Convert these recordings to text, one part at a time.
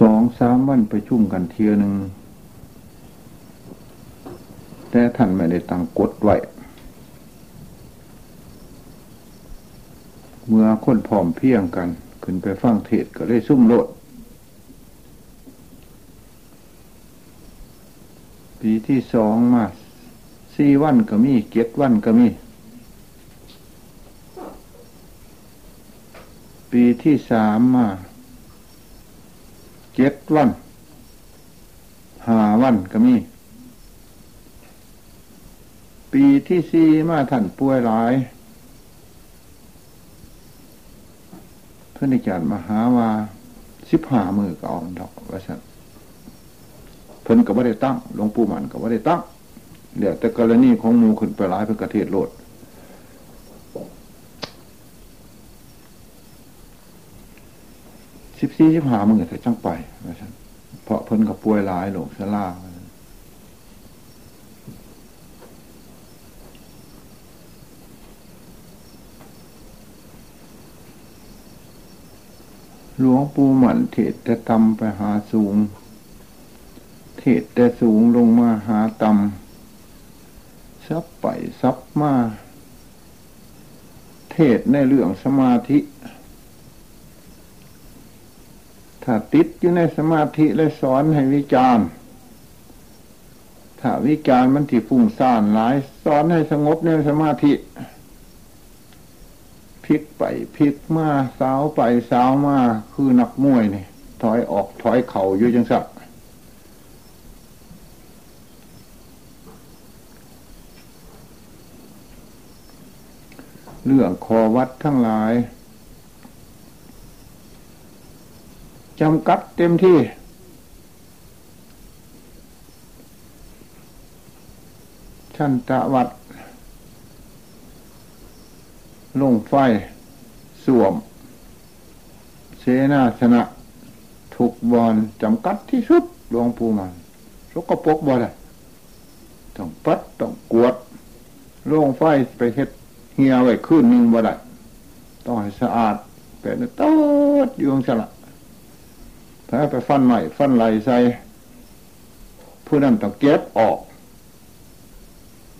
สองสามวันไปชุ่มกันเทียหนึ่งแต่ท่านไม่ได้ตั้งกฎไว้ เมื่อคนพร้อมเพียงกัน ขึ้นไปฟังเทศก็เลยซุ่มโลดปีที่สองมาสี่วันก็มีเจ็ดวันก็มี ปีที่สามมา เจ็ดวันหาวันก็มี ปีที่สี่มาท่านป่วยหลายเพื่อนอาจารย์มหาว่าสิบหามือก็ออมดอกว่าสันเพิ่นก็บ่ได้ตั้งหลวงปู่มันก็บ่ได้ตั้งเดี๋ยวแต่กรณีของมูขึ้นไปหลายเพื่อกระเทศโลด สิบสี่สิบห้ามือแต่จังไปเพราะเพิ่นกับป่วยหลายโลกสลาหลวงปู่หมันเทศแต่ตำไปหาสูง เทศแต่สูงลงมาหาตำซับไปซับมา เทศในเรื่องสมาธิ ถ้าติดอยู่ในสมาธิและสอนให้วิจารณ์ถ้าวิจารณ์มันที่ฟุ้งซ่านหลาย สอนให้สงบในสมาธิพลิกไปพลิกมาสาวไปสาวมาคือนักมวยนี่ถอยออกถอยเข่าอยู่จังสักเรื่องคอวัดทั้งหลาย จำกัดเต็มที่ ชั้นตะวัด ลงไฟสวม เสนาสนะ ถูกบอลจำกัดที่สุดหลวงปู่มันสกปรกบ่ได้ต้องปัดต้องกวดลงไฟไปเฮ็ดเหี่ยไว้ขึ้นหนึ่งบ่ได้ต้องให้สะอาดเป็นต้ดอยู่งสละ ถ้าไปฟันใหม่ฟันไหลใส่ผู้นั้นต้องเก็บออก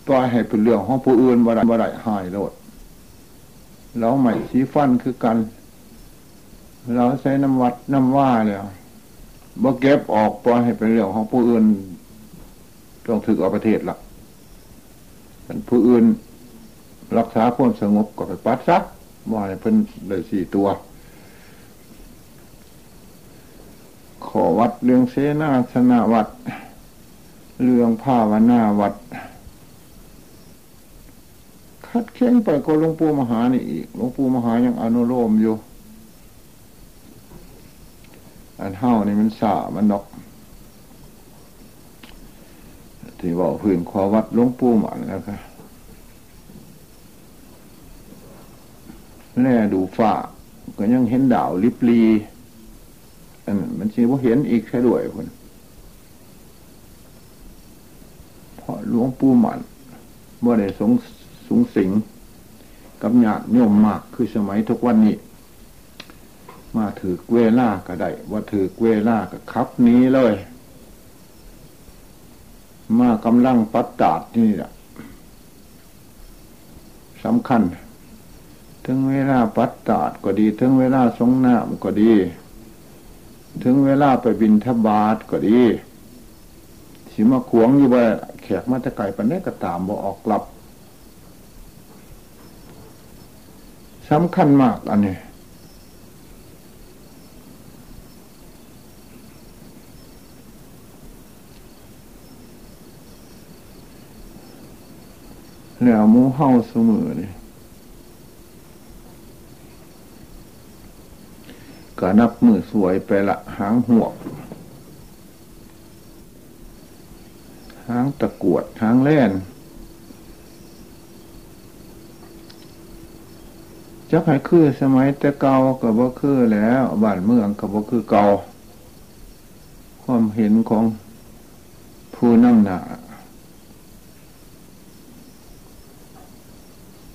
ปล่อยให้เป็นเรื่องของผู้อื่นบ่ได้บ่ได้หายโลดแล้วใหม่สีฟันคือกันเราใช้น้ำวัดน้ำว่าเนี่ยบ่เก็บออกปล่อยให้เป็นเรื่องของผู้อื่นต้องถือเอาประเทศละเป็นผู้อื่นรักษาความสงบก็ไปปัดซักว่าให้เพิ่นเลยสี่ตัว ขอวัดเรื่องเสนาสนาวัด เรื่องภาวนาวัด คัดเค้งไปก็หลวงปู่มหานี่อีกหลวงปู่มหายังอนุโลมอยู่ อันเท่านี่มันสามันดอกที่บอกพื้นขอวัดหลวงปู่หมันแล้วค่ะแน่ดูฝ้าก็ยังเห็นดาวลิบลี มันชีว่าเห็นอีกแค่ด้วยคนเพราะหลวงปู่หมันเมื่อได้สงสูงสิง กับญาติโยมมากคือสมัยทุกวันนี้ มาถือเวล่าก็ได้ว่าถือเวล่าก็ขับนี้เลย มากำลังปัดตาดนี่แหละสำคัญ ถึงเวลาปัดตาดก็ดี ถึงเวลาสงน้ำก็ดี ถึงเวลาไปบินทบาทก็ดีสิมาขวงอยู่ว่าแขกมาตะไก่ปันนี้ก็ตามบ่ออกกลับสำคัญมากอันนี้แล้วมูเฮาเสมอเนี่ย ก็นับมือสวยไปละหางหวกหางตะกวดหางแล่นจักให้คือสมัยแต่เก่าก็บ่คือแล้วบ้านเมืองก็บ่คือเก่าความเห็นของผู้นำหนา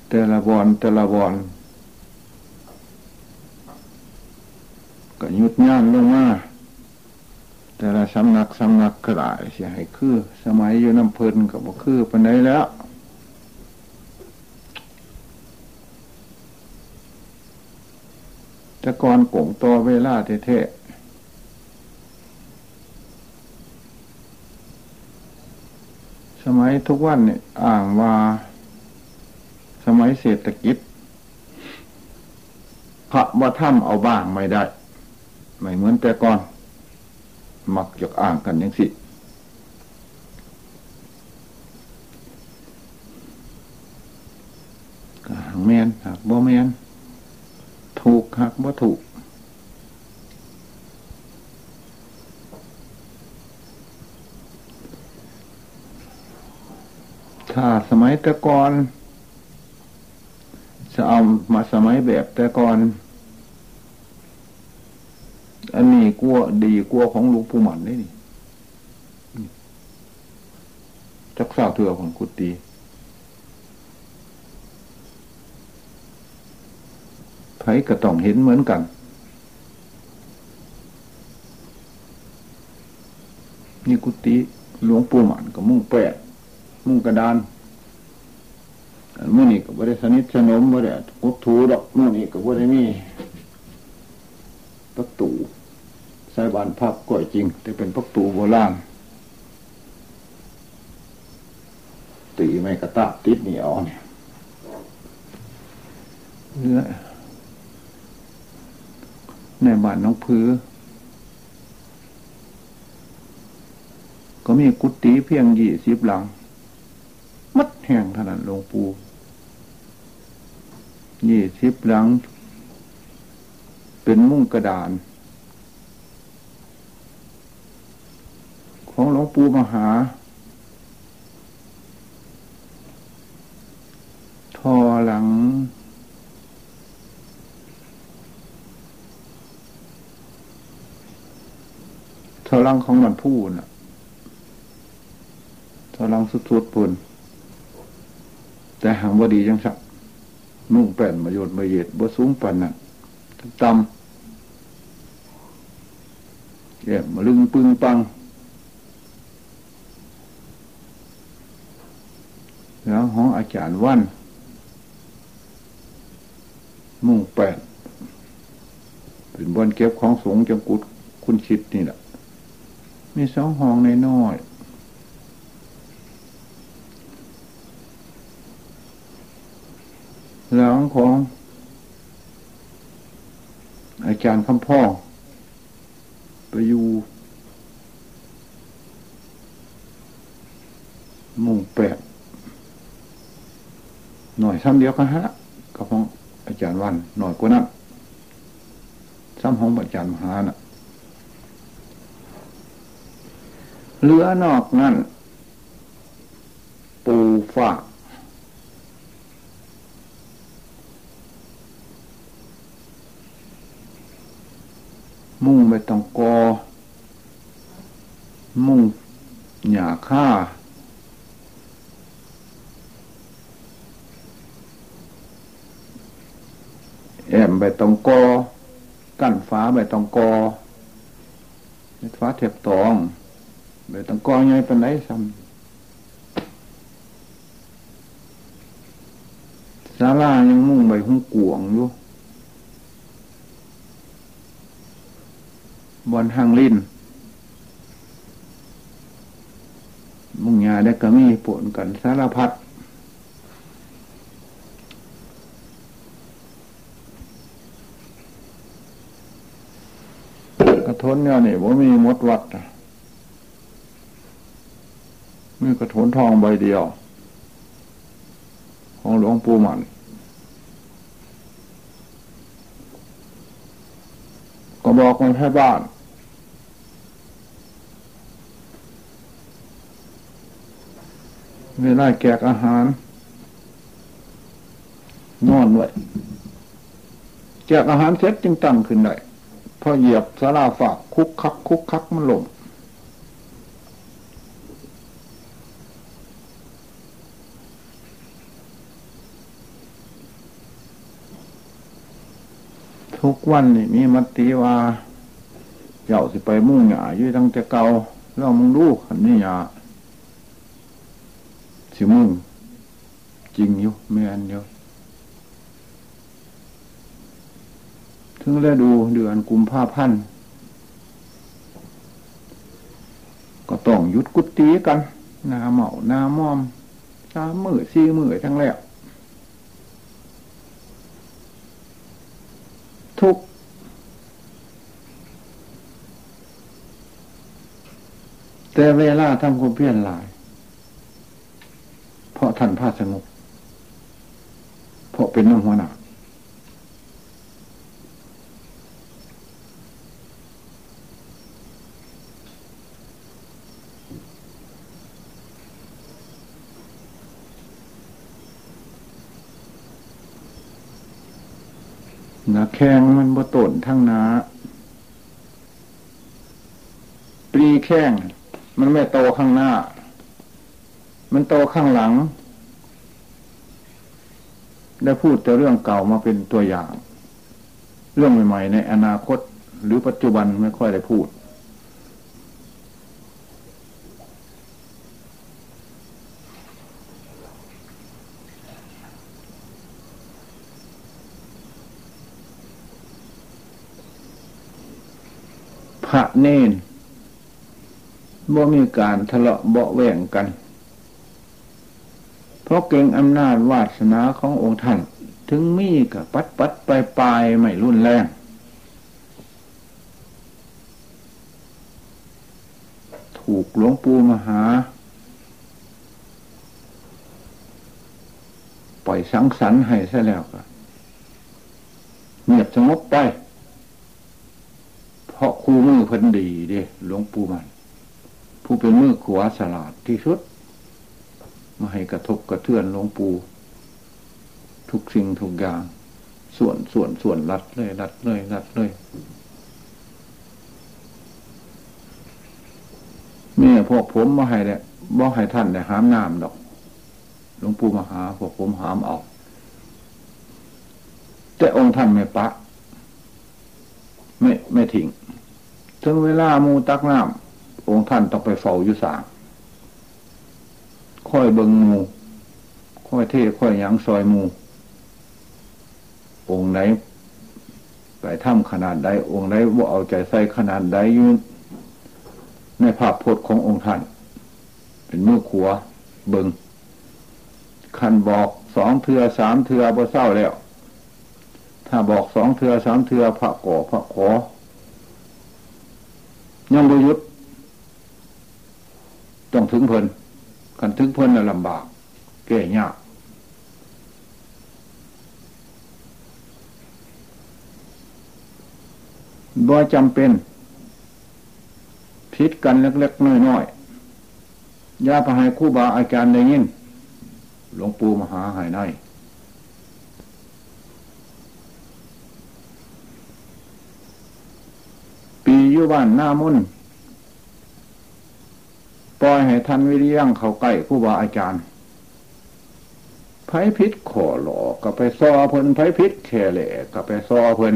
แต่ละบอนแต่ละบอน ก็ยุดย่านลงมาแต่ละสำนักสำนักกระไรเสียให้คือ สมัยอยู่น้ำเพลินกับบ่คือปันไดแล้วต่ก่อนกงตัวเวลาเท่สมัยทุกวันเนี่ยอ่างว่า สมัยเศรษฐกิจพระว่าถ้ำเอาบ้างไม่ได้ ไม่เหมือนแต่ก่อน มักจะอ่างกันอย่างสิหักแมนหักบ่แมนถูกหักบ่ถูกถ้าสมัยแต่ก่อนจะเอามาสมัยแบบแต่ก่อน อันนี้กลัวดีกลัวของหลวงปู่หมันได้นี่จักสาวเถื่อของกุฏิไผก็ต้องเห็นเหมือนกันนี่กุฏิหลวงปู่หมันกับมุ่งแปดมุ่งกระดานมื่อนี้ก็บ่ได้สนิทสนมบ่ได้กดถูดอกมื่อนี้ก็บ่ได้มีประตู ใส่บานพับก่อยจริง แต่เป็นประตูโบราณตีไม่กระตาติดเหนียวเนี่ยเนื้อในบ้านน้องพื้ก็มีกุฏิเพียงยี่สิบหลัง มัดแห่งขนาดหลวงปู่ยี่สิบหลัง เป็นมุ้งกระดาน ของหลวงปู่มหา ทอหลัง ทอหลังของมันพูนะทอหลังสุดๆปุ่นแต่หางบดีจังสักมุ่งแป้นมาโยนมาเย็ดบ่สูงปันน่ะต่ำแย่มาลึงปึงปัง แล้วห้องอาจารย์วันมุ่งแปดเป็นบนเก็บของสงจังกุดคุณชิดนี่แหละมีสองห้องในน้อยหลังของ อาจารย์คำพ่อไปอยู่มุ่งแปด หน่อยซ้ำเดียวกันฮะกับของอาจารย์วันหน่อยกว่านั้นซ้ำของอาจารย์มหานะ่ะเหลือนอกนั่นปูฝามุ่งไปต้องกอ มุ่งหยาค่า แอมใบตองกอ กั้นฟ้าใบตองกอฟ้าเทียบตองใบตองกอไงเป็นไรซ้ำศาลายังมุ่งใบหุ้งกวงอยู่บอนหางลิ้นมุ่งยาได้ก็มีปนกันสารพัดกระท นเนี่ยนี่ว่ามีมดวัดมีกระทนทองใบเดียว ของหลวงปู่มัน ก็บอกคนให้บ้านเวลาแกกอาหาร นอนไว้แจกอาหารเสร็จจึงตั้งขึ้นได้ พอเหยียบสาราฝากคุกคัก คุกคักมันลงทุกวันนี่มีมติว่าจเจ้าสิไปมุ่งหยาอยู่ตั้งแต่เก่าแล้วมึงดูขันนี่หยาสิมุ่งจริงอยู่แม่นอยู่ ถึงแล้วดูเดือนกุมภาพันธ์ก็ต้องหยุดกุฏิกันนาเหมานามอมสามมือสี่มือทั้งแล้ว ทุกแต่เวลาทำความเพียรหลาย เพราะท่านพาสงบเพราะเป็นน้ำหัวหนา นาแข้งมันบ่ต้นทั้งนาปรีแข้งมันไม่โตข้างหน้า มันโตข้างหลัง ได้พูดแต่เรื่องเก่ามาเป็นตัวอย่าง เรื่องใหม่ ๆ ในอนาคต หรือปัจจุบันไม่ค่อยได้พูด เนนบ่มีการทะเลาะเบาแหว่งกัน เพราะเก่งอำนาจวาสนาขององค์ท่าน ถึงมีกับปัดปัดปลายปลายไม่รุนแรง ถูกหลวงปู่มหา ปล่อยสังสรรค์ให้ซะแล้วก็เงียบสงบไป ราะครูมือพันดีเด้หลวงปู่มัน ผู้เป็นมือขวาสลาดที่สุดมาให้กระทบกระเทือนหลวงปู่ทุกสิ่งทุกอย่าง ส่วนส่วนส่วนรัดเลยรัดเลยรัดเลยเมื่อพวกผมมาให้เนี่ยบ่ให้ท่านเนี่ยหามน้ำดอกหลวงปู่มาหาพวกผมหามเอาแต่องค์ท่านไม่ปะ ไม่ไม่ทิ้ง ถึงเวลามูตักน้ำองค์ท่านต้องไปเฝ้าอยู่สางค่อยเบิงมูค่อยเท่ค่อยยังซอยมู องค์ไหนไปถ้ำขนาดใดองค์ไหนว่าเอาใจใส่ขนาดใดยืนในภาพพจน์ขององค์ท่าน เป็นมือขัวเบิงคันบอกสองเทือสามเทือบ่เศร้าแล้ว ถ้าบอกสองเทือสามเทือพระก่อพระขอ ยังบยุดต้องถึงเพลินกันถึงเพลินน่ะลำบาก แก่ยากบ่จำเป็นพิษกันเล็กๆน้อยๆย่าพหายคู่บาอาจารย์ได้ยินหลวงปู่มหาหายในปี อยู่บ้านหน้ามุ่นปล่อยให้ท่านวิริยังเขาใกล้ผู้บาอาจารย์ไผพิษขอหลอกก็ไปซอเพิ่นไผพิษแค่แหล่ก็ไปซอเพิ่น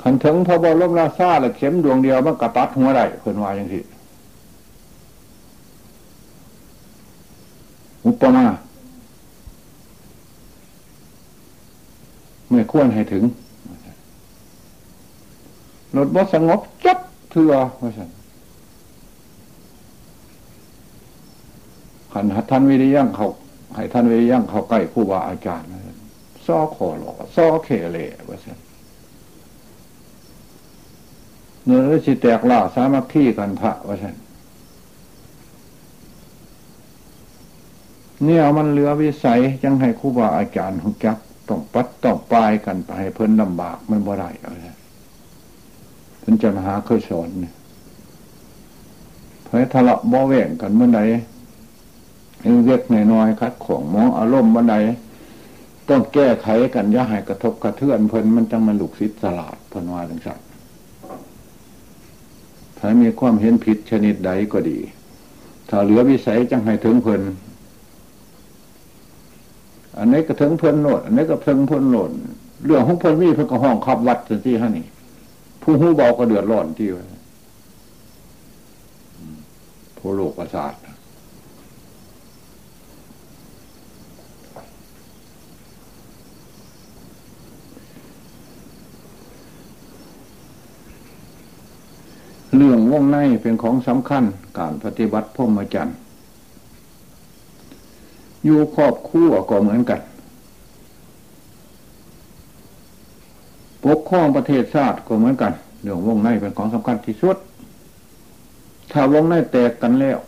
ขันถึงพระบรมราชาละเข็มดวงเดียวมันกระตัดหัวได้เพิ่นว่าอย่างที่อุปมา ไม่ควรให้ถึงรถบสงบจับเถื่อว่าสันขันท่านวิริยังเขาให้ท่านวิริยังเขาใกล้ผู้ว่าอาจารย์ซ้อขอหลอซ้อเขเลว่าสันเนื้อสิแตกล่าสามัคคีกันพระว่าสันเนี่ยมันเหลือวิสัยยังให้ครูบาอาจารย์หุจัก ต้องปัดต้องปลายกันไปเพิ่นลำบากมันบ่ได้อะไรท่านจะมาหาเคยสอนเนี่ยเพื่อทะเลาะบ่แหว่งกันเมื่อใดเล็กน้อยคัดของมองอารมณ์เมื่อใดต้องแก้ไขกันย่าให้กระทบกระเทือนเพิ่นมันจังมันหลุกซิดสลาดพนวาจังสัตว์ถ้ามีความเห็นผิดชนิดใดก็ดี ถ้าเหลือวิสัยจังให้ถึงเพิ่น อันนี้ก็ถึงเพิ่นโหลดอันนี้ก็ถึงเพิ่นโหลดเรื่องของเพิ่นมีเพิ่นก็ห้องขับวัดสันที่ฮะนี่ ผู้หูเบาก็เดือดร้อนที่ว่าผู้โลกประสาทเรื่องวงในเป็นของสำคัญการปฏิบัติพรหมจรรย์ อยู่ครอบคู่ก็เหมือนกัน ปกครองประเทศชาติก็เหมือนกันเรื่องวงในเป็นของสำคัญที่สุด ถ้าวงในแตกกันแล้ว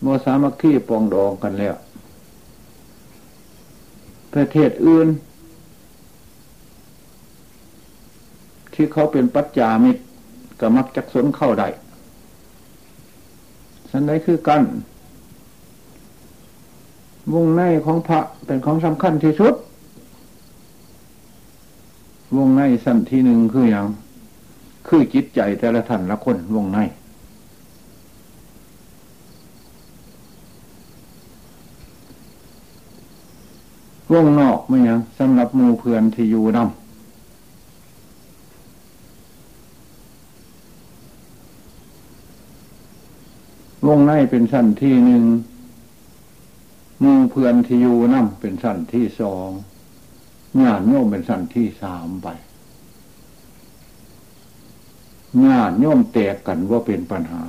โมสามัคคีปองดองกันแล้ว ประเทศอื่น ที่เขาเป็นปัจจามิตรก็มักจักสนเข้าได้สันไดคือกัน วงในของพระเป็นของสำคัญที่สุด วงในสั้นที่หนึ่งคืออย่างคือจิตใจแต่ละท่านละคนวงใน วงนอกไม่ยังสำหรับมูเพื่อนที่อยู่นำวงในเป็นสั้นที่หนึ่ง มูเพื่อนที่อยู่นั่เป็นสั้นที่สองญาติโยมเป็นสั้นที่สามไปญาติโยมแตกกันว่าเป็นปัญหา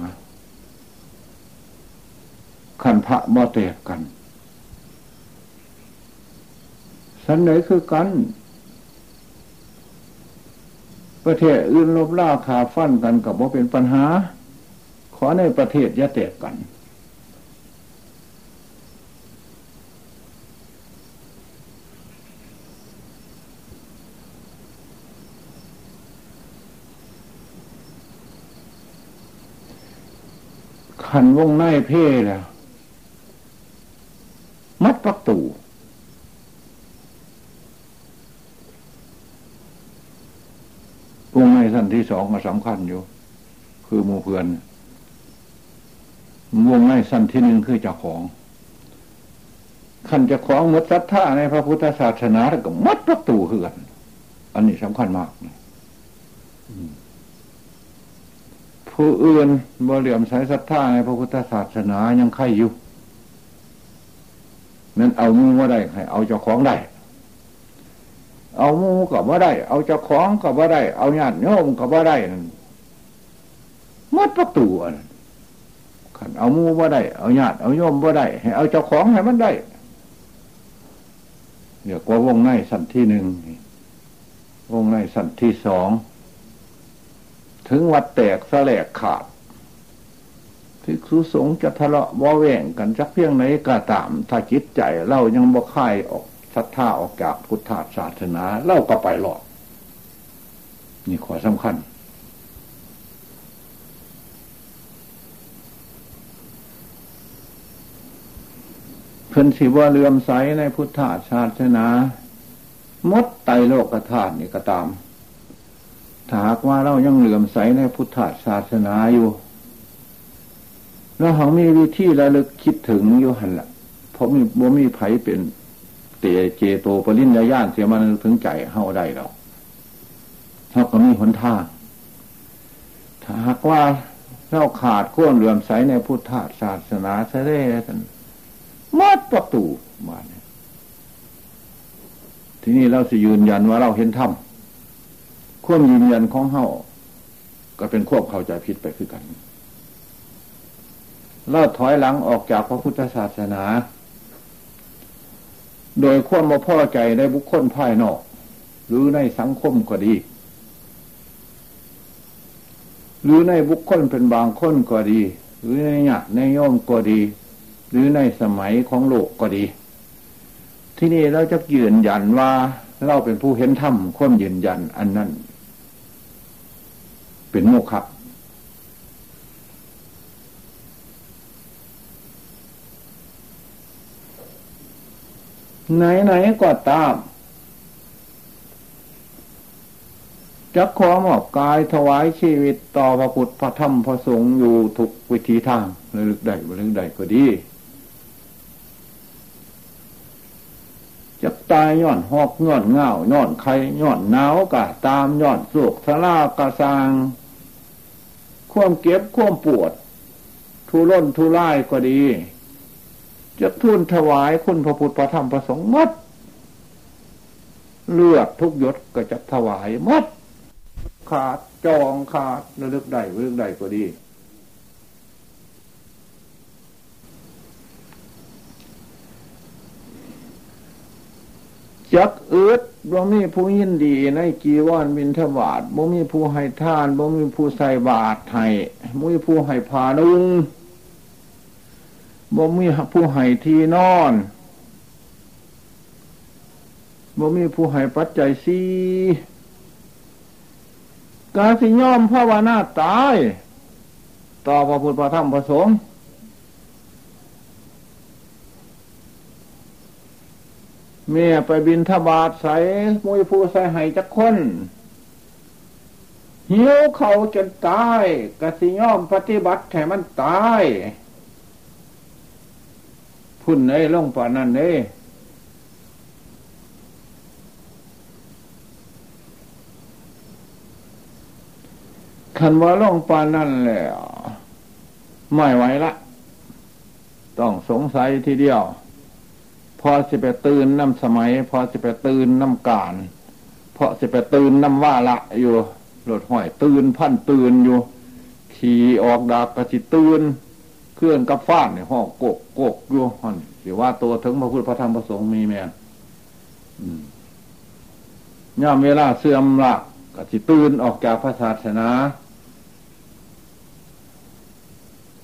ขันพระบ่แตกกัน สันไหนคือกัน ประเทศอื่นลบล่าขาฟันกันกับว่าเป็นปัญหา ขอในประเทศยะแตกกัน ขันวงในเพ่แล้ว มัดประตูวงในสั้นที่สองก็สำคัญอยู่ คือมูเพื่อนวงในสั้นที่หนึ่งคือเจ้าของขันเจ้าของมดศรัทธาในพระพุทธศาสนาแล้วก็มัดประตูเหือน อันนี้สำคัญมาก ผู้อื่นบริยมสายศรัทธาในพระพุทธศาสนายังไข่อยู่นั้นเอามูว่าได้ให้เอาเจ้าของได้ เอามูกับว่าได้ เอาเจ้าของกับว่าได้ เอาญาติโยมกับว่าได้นั่นมัดประตูอันขันเอามูบ่ได้ เอาญาติเอาโยมบ่ได้ ให้เอาเจ้าของให้มันได้เดี๋ยวกว่าวงในสั้นที่หนึ่งวงในสั้นที่สอง ถึงวัดแตกสแลกขาดทิกสุสงฆ์จะทะเลาะบ่แว่งกันจักเพียงไหนก็ตาม ถ้าจิตใจเรายังบ่ค่ายออกศรัทธาออกจากพุทธศาสนาเล่าก็ไปหลอดนี่ขอสำคัญ เพิ่นสิว่าเลื่อมใสในพุทธศาสนา มดไตโลกธาตุนี่ก็ตาม ถ้าหากว่าเรายังเหลื่อมใสในพุทธศาสนาอยู่เราเขามีวิธีระลึกคิดถึงอยู่หันละเพราะมีบ่มีไผเป็นเตเจโตปริญญาญาณเสียมันถึงใจเฮาได้เราเขาก็มีหนทางถ้าหากว่าเราขาดข้นเหลื่อมใสในพุทธศาสนาเสด็จมัดประตูมาเนี่ยทีนี้เราสิยืนยันว่าเราเห็นธรรม ควบยืนยันของเฮาก็เป็นควบเข้าใจผิดไปคือกันเราถอยหลังออกจากพระพุทธศาสนา โดยควบมาพ่อใจในบุคคลภายนอก หรือในสังคมก็ดี หรือในบุคคลเป็นบางคนก็ดี หรือในญาติในโยมก็ดี หรือในสมัยของโลกก็ดี ที่นี่เราจะยืนยันว่าเราเป็นผู้เห็นธรรมควมยืนยันอันนั้น เป็นโมฆะไหนไหนก็ตามจะขอมอบกายถวายชีวิตต่อพระพุทธพระธรรมพระสงฆ์อยู่ทุกวิธีทางลึกใดลึกใดก็ดีจะตายย้อนหอกย้อนเงาย้อนไข่ย้อนหนาวกะตามย้อนสุกทลากระซัง ควมเก็บควมปวด ทุร่นทุร่ายก็ดี จะทุนถวายคุณพระพุทธพระธรรมพระสงฆ์มัดเลือดทุกยศก็จะถวายมัดขาดจองขาดระลึกใดระลึกใดก็ดี จักเอืดบ่มีผู้ยินดีในกีวอนบินทบาทบ่มีผู้ให้ทานบ่มีผู้ใส่บาตรให้บ่มีผู้ให้ผานุงบ่มีผู้ให้ที่นอนบ่มีผู้ให้ปัจจัยสีการสิย่อมภาวนาตาย ต่อพระพุทธพระธรรมพระสงฆ์ เมียไปบินทบาทใส่มุยผู้ใส่ให้จักคนหิวเขาจนตายกสิย่อมปฏิบัติแถมันตายพุ่นเอ้ลงป่านั่นเอ้คันว่าล่องปานนั่นแหละไม่ไหวละ ต้องสงสัยทีเดียว อสิไปตื่นน้ำสมัย พอสิไปตื่นน้ำการพอสิไปตื่นน้ำว่าละอยู่หลดห้อยตื่นพันตื่นอยู่ ขี่ออกดากกระสิตื่นเคลื่อนกับฟ้านเนี่ยห้องกกกกอยู่ห้องสิว่าตัวถึงพระพุทธพระธรรมพระสงฆ์มีแม่ย่อมเวลาเสื่อมละกสิตื่นออกจากพระศาสนา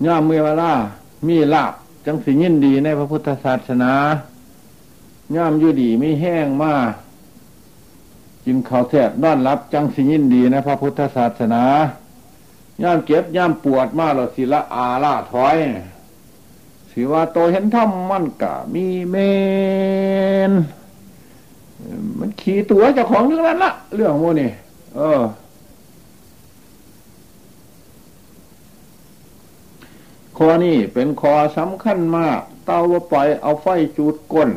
ย่อมเมื่อเวลามีลาบจังสิยินดีในพระพุทธศาสนา ย่อมอยู่ดีไม่แห้งมากินข้าวแทบนอนรับจังสิยินดีในพระพุทธศาสนาย่อมเก็บย่อมปวดมาหรอสิละอาล่าถอยสิว่าโตเห็นธรรมมันกะมีเมน มันขี่ตัวเจ้าของเรื่องนั้นละเรื่องโมนี่เออ ข้อนี้เป็นข้อสำคัญมาก เต้าว่าปล่อยเอาไฟจูดก้น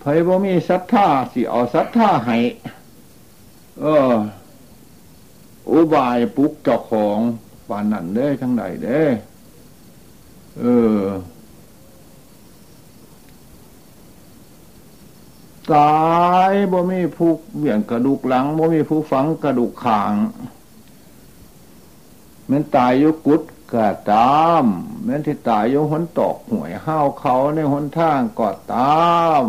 ไผบ่มีศรัทธาสิเอาศรัทธาให้เออ อุบายปุกเจ้าของปานนั่นเด้ทั้งใดเด้เออ ตายบ่มีผู้เบี่ยงกระดูกหลังบ่มีผู้ฝังกระดูกขางแม้นตายยุกุดก็ตามแม้นที่ตายยุหนตอกหวยห้าวเขาในหนทางก็ตาม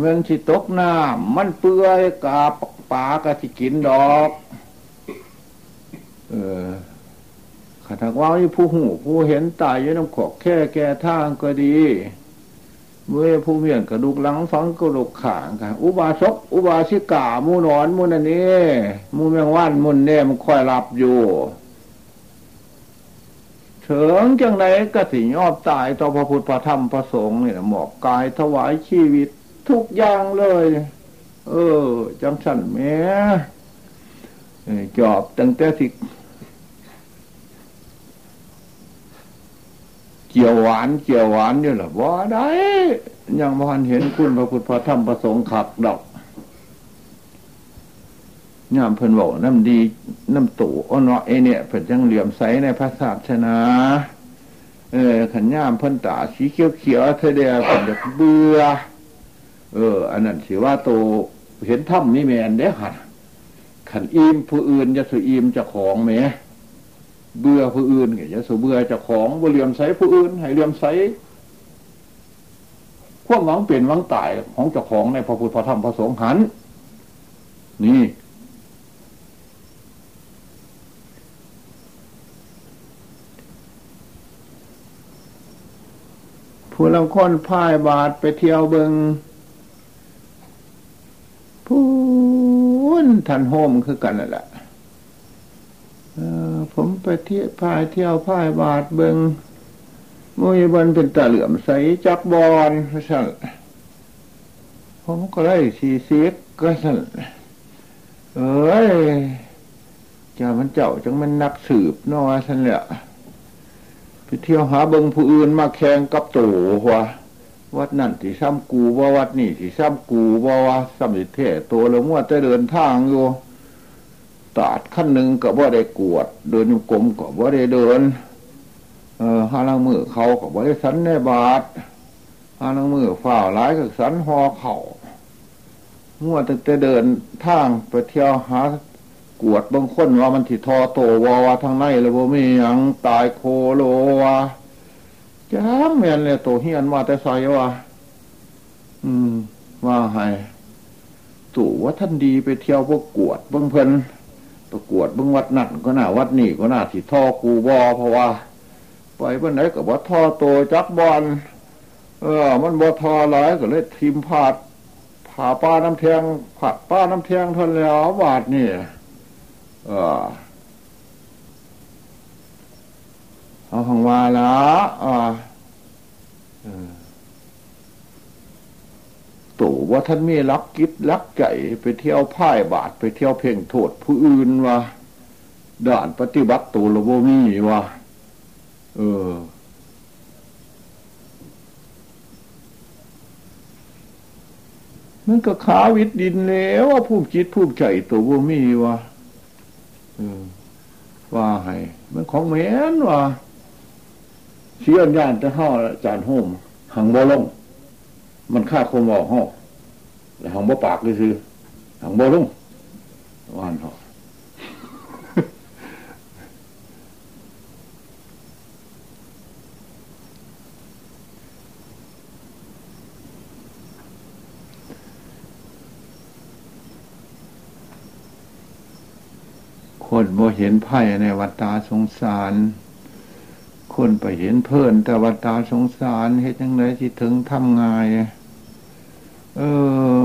มือนที่ตกน้ำมันเปื่อยกาปากะที่กินดอก เออขัดว่าผู้หูผู้เห็นตายอยู่น้ำขอกแค่แก่ทางก็ดี เมื่อผู้เมียนกระดูกหลังฟังกระดูกขางกันอุบาสกอุบาสิกามูนอนมูนันนี้มูเมียงว่านมุนเนี่ยมันคอยหลับอยู่เถิงจังไหนก็สิยอบตายต่อพระพุทธพระธรรมพระสงฆ์เนี่ยหมอบกายถวายชีวิต ทุกอย่างเลย เออ จังสันแม่จอบตั้งแต่สิเกี่ยวหวานเกี่ยวหวานอยู่ยหรอว่าได้ยังพันเห็นคุณพระพุทธพระธรรมพระสงฆ์ขักดอกยามเพิ่นบอกน้ำดีน้ำตู่อ้อนวะเอเนี่ยเพิ่นยังเหลี่ยมใสในพระศาสนา เออขันย่ามเพิ่นตาสีเขียวเขียวเธอเดียเพิ่นจะเบื่อ เออ อันนั้นถือว่าโตเห็นถ้ำนี่แมนเด้ขันขันอิมผู้อื่นจะสุอิมจะของไหมเบื่อผู้อื่นเนี่ยจะสูเบื่อจะของบ่เหลี่ยมใสผู้อื่น ให้เหลี่ยมใสพวกหวังเปลี่ยนหวังตายของเจ้าของในพระพุทธพระธรรมพระสงฆ์หัน นี่ ผู้ลำค้นพ่ายบาทไปเที่ยวเบิง พูนทันโฮมคือกันนั่นแหละผมไปเที่ยวพายเที่ยวพายบาทเบิงมุยบันเป็นตาเหลื่อมใสจักบอลสั่นผมก็ได้สีเสียก็สั่นเอ้ยจ้ามันเจ้าจังมันนักสืบนอสั่นแหละไปเที่ยวหาเบิงผู้อื่นมาแข่งกับตว่า วัดนั่นที่ซ้ำกูว่าวัดนี่ที่ซ้ำกูว่าว่าสมิเทตัวล้วว่าจะเดินทางอยู่ตาดขั้นหนึ่งกับว่าได้กวด เดินอยู่กลมกับว่าได้เดิน เออห้าลังมือเขากับว่าได้สันในบาทห้าลังมือฝ่าร้ายกับสันหอเข่ามั่วแต่เดินทางไปเที่ยวหากวดบางคนว่ามันถิทอโตวาวาทางในเลยบ่มียังตายโคโลวา จ้าแม่นเลยโตเฮียนมาแต่ใส่ว่า อืมว่าให้ตู่ว่าท่านดีไปเที่ยวพวกกวดเบิ้งเพิ่นประกวดเบิ้งวัดนั่นก็น่าวัดนี่ก็น่าสิท่อกูบอเพราะว่าไปเมื่อไหนกับว่าท่อโตจักบอลเออ มันบ่ทอหลายก็เลยทิมผาดผ่าป้าน้ำเทียงผัดป้าน้ำเทียงทนแล้วบาทนี่เออ เอาของมาละอ่าตู่ว่าท่านมีรักกิจรักใจไปเที่ยวพ่ายบาทไปเที่ยวเพ่งโทษผู้อื่นว่าด่านปฏิบัติตัวระบบมีว่าเออ มันก็ขาวิดดินแล้วว่าผู้จิตผู้ใจตัวบ่มีว่าว่าให้มันของเหม็นว่า เชี่ยนย่านจะห่อจานห่มหังบ่ลง มันฆ่าคมบอกห่อแล้วหังบ่ปากเลยคือหังบ่ลงว่านห่อคนบ่เห็นไพ่ในวัฏาสงสาร คนไปเห็นเพื่อนแต่วัฏาสงสารเหตุยังไงที่ถึงทำงายเออ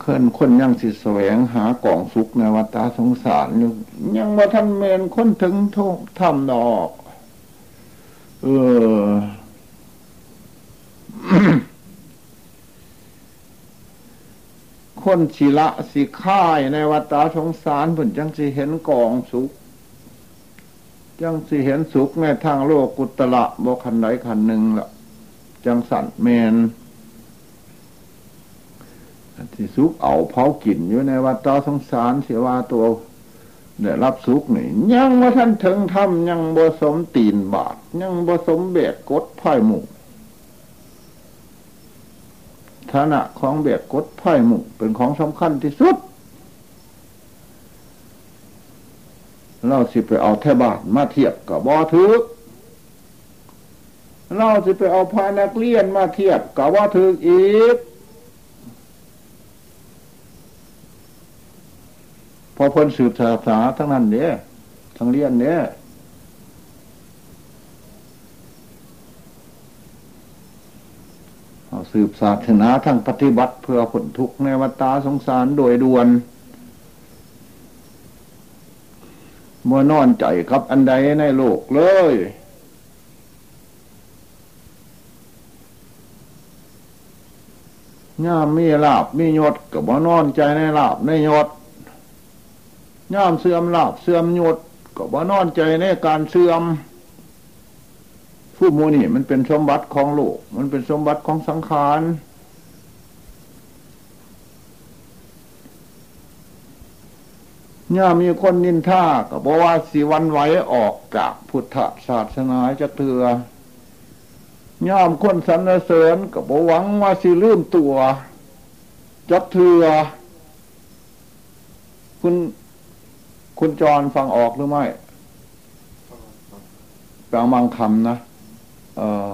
เคลื่อนคนยังสิแสวงหากล่องสุกในวัฏาสงสารยังยังมาทันเมนคนถึงทุกทำดอก เออคนศิละสิค่ายในวัฏสงสารผลจังสิเห็นกองสุข จังสิเห็นสุขในทางโลกกุตละบกขันไหนขันหนึ่งละจังสันเมนที่สุขเอาเผากินอยู่ในวัฏสงสารเสียว่าตัวได้รับสุขนี่ยังว่าท่านถึงทำยังบสมตีนบาท ยังบสมเบดกดไพ่หมู่ฐานะของเบียดกดไพ่หมุเป็นของสำคัญที่สุด เราสิไปเอาแทบาทมาเทียบกับบอทึกเราสิไปเอาพานักเรียนมาเทียบกับว่าถึกอีกพอพิ่นสืบศาสนาทั้งนั้นเนี่ยทั้งเรียนเนี่ยสืบศาสนาทั้งปฏิบัติเพื่อผลทุกข์ในวัฏฏสงสารโดยด่วน เมื่อนอนใจครับ อันใดในโลกเลย ย่ามมีลาบมียศกับว่านอนใจในลาบในยศย่ามเสื่อมลาบเสื่อมยศกับว่านอนใจในการเสื่อมผู้มูนี่มันเป็นสมบัติของโลก มันเป็นสมบัติของสังขาร เนี่ยมีคนนินท่าก็บอกว่าสิวันไหวออกจากพุทธศาสนาจะเถื่อย่ามคนสรรเสริญก็บหวังว่าสิลืมตัวจักเถื่อคุณคุณจรฟังออกหรือไม่แปลมังคำนะออ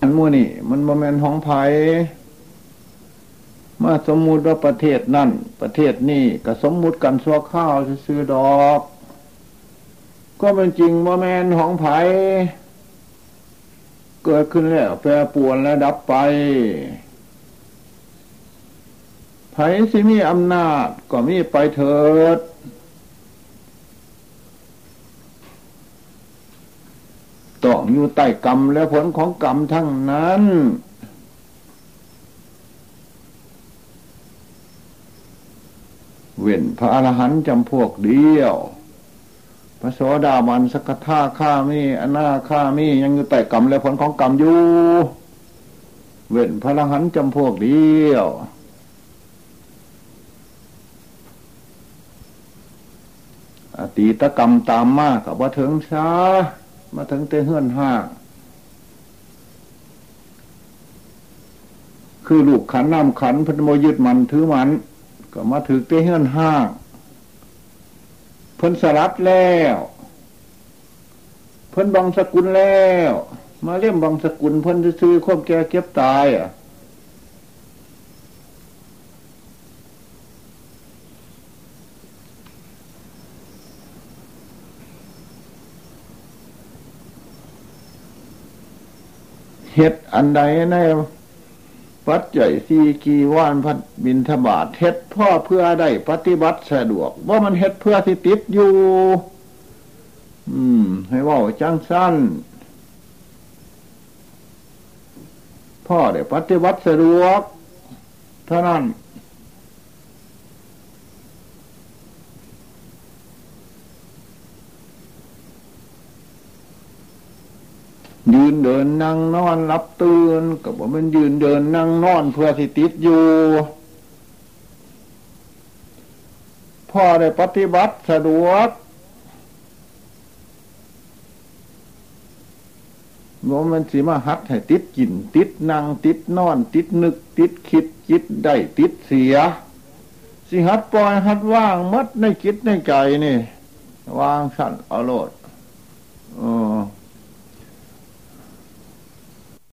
อันหมู่นี่ มันบ่แม่นของไผ มาสมมุติว่าประเทศนั่น ประเทศนี่ก็สมมุติกันชั่วคราวซื่อดอก ก็เป็นจริงบ่แม่นของไผเกิดขึ้นแล้วแปรปรวนและดับไปไผสิมีอำนาจก็มีไปเถิดต้องอยู่ใต้กรรมและผลของกรรมทั้งนั้น เว้นพระอรหันต์จำพวกเดียว พระโสดาบันสกทาข้ามีอนาข้ามียังอยู่แต่กรรมและผลของกรรมอยู่เว้นพระอรหันต์จำพวกเดียวอตีตกรรมตามมากกับว่าถึงช้า มาถึงเตเฮือนห้าคือลูกขันน้ำขันพันโมยึดมันถือมัน ก็มาถือเตเฮือนห้าเพิ่นสลัดแล้ว เพิ่นบังสกุลแล้ว มาเลี่ยมบังสกุลเพิ่นจะซื้อควบแก่เก็บตายอะเฮ็ดอันใดใน ปัจจัยสี่กีว่านพัดบินทบาทเฮ็ดพ่อเพื่อได้ปฏิบัติสะดวกว่ามันเฮ็ดเพื่อที่ติดอยู่ อืม ให้ว่าจังสั้นพ่อได้ปฏิบัติสะดวกเท่านั้น ยืนเดินนั่งนอนรับตื่นกับว่ามันยืนเดินนั่งนอนเพื่อที่ติดอยู่พ่อได้ปฏิบัติสะดวกว่ามันสิมาหัดให้ติดกิน ติดนั่งติดนอน ติดนึก ติดคิดจิตได้ติดเสีย สิหัดปล่อยหัดว่างมัดในคิดในใจนี่ วางสั่นเอาโลดออ